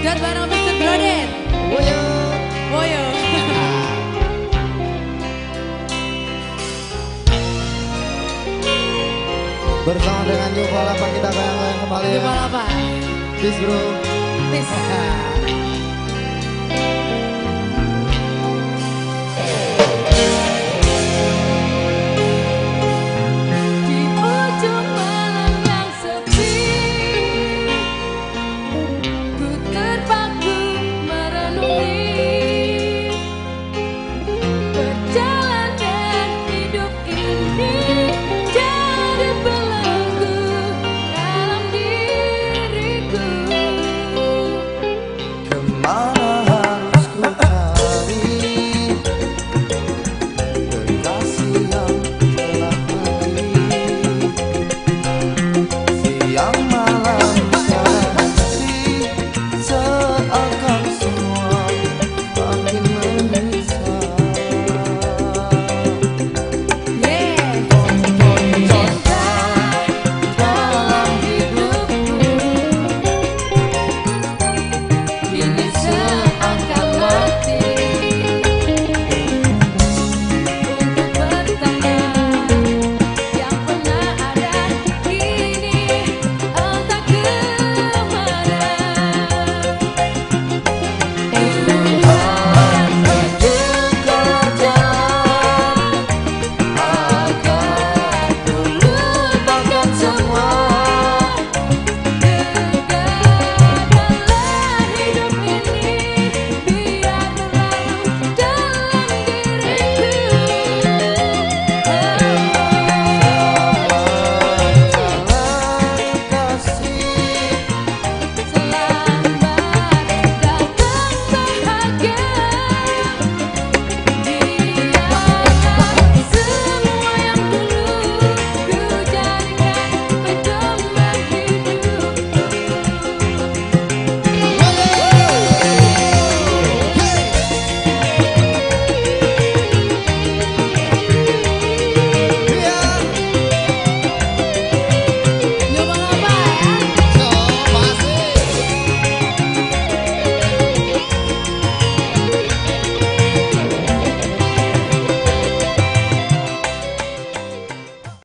Dan bareng Mr. Broden. Woyo. Woyo. Bersama dengan Yuval apa kita goyang-goyang kembali ya. Jumpa apa? Peace bro. Peace. 你。